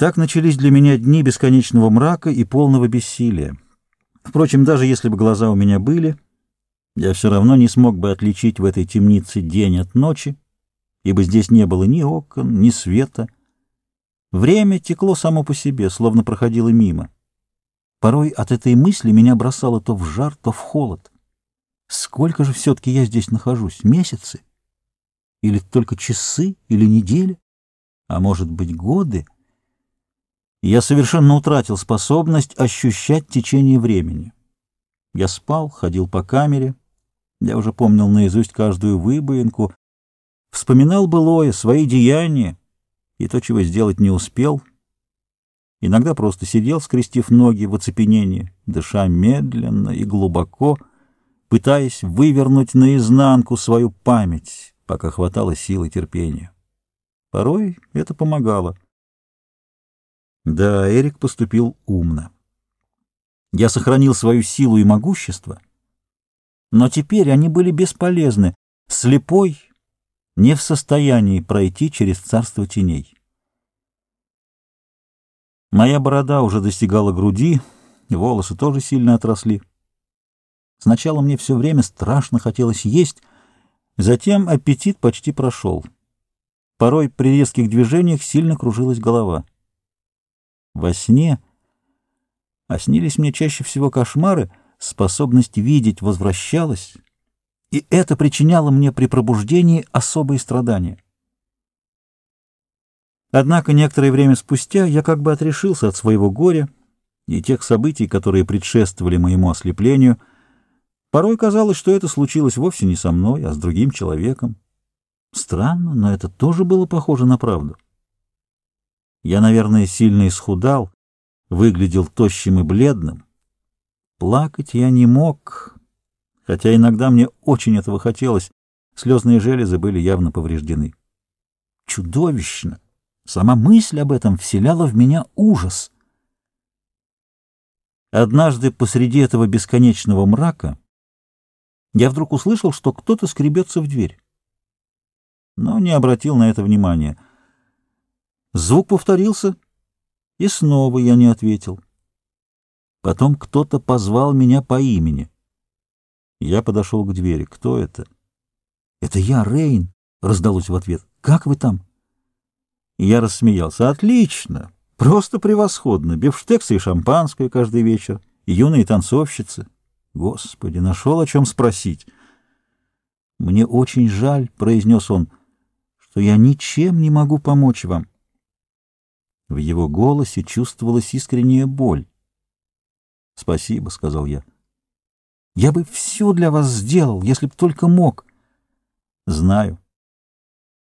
Так начались для меня дни бесконечного мрака и полного бессилия. Впрочем, даже если бы глаза у меня были, я все равно не смог бы отличить в этой темнице день от ночи, ибо здесь не было ни окон, ни света. Время текло само по себе, словно проходило мимо. Порой от этой мысли меня бросало то в жар, то в холод. Сколько же все-таки я здесь нахожусь? Месяцы? Или только часы? Или недели? А может быть, годы? Я совершенно утратил способность ощущать течение времени. Я спал, ходил по камере, я уже помнил наизусть каждую выбоинку, вспоминал былое, свои деяния и то, чего сделать не успел. Иногда просто сидел, скрестив ноги в оцепенении, дыша медленно и глубоко, пытаясь вывернуть наизнанку свою память, пока хватало сил и терпения. Порой это помогало. Да, Эрик поступил умно. Я сохранил свою силу и могущество, но теперь они были бесполезны. Слепой не в состоянии пройти через царство теней. Моя борода уже достигала груди, волосы тоже сильно отросли. Сначала мне все время страшно хотелось есть, затем аппетит почти прошел. Порой при резких движениях сильно кружилась голова. Во сне, а снились мне чаще всего кошмары, способность видеть возвращалась, и это причиняло мне при пробуждении особые страдания. Однако некоторое время спустя я как бы отрешился от своего горя и тех событий, которые предшествовали моему ослеплению. Порой казалось, что это случилось вовсе не со мной, а с другим человеком. Странно, но это тоже было похоже на правду. Я, наверное, сильно исхудал, выглядел тощим и бледным. Плакать я не мог, хотя иногда мне очень этого хотелось. Слезные железы были явно повреждены. Чудовищно! Сама мысль об этом вселяла в меня ужас. Однажды посреди этого бесконечного мрака я вдруг услышал, что кто-то скребется в дверь. Но не обратил на это внимания. Звук повторился, и снова я не ответил. Потом кто-то позвал меня по имени. Я подошел к двери. Кто это? — Это я, Рейн, — раздалось в ответ. — Как вы там? Я рассмеялся. — Отлично! Просто превосходно! Бифштексы и шампанское каждый вечер, и юные танцовщицы. Господи, нашел о чем спросить. — Мне очень жаль, — произнес он, — что я ничем не могу помочь вам. В его голосе чувствовалась искренняя боль. — Спасибо, — сказал я. — Я бы все для вас сделал, если б только мог. — Знаю.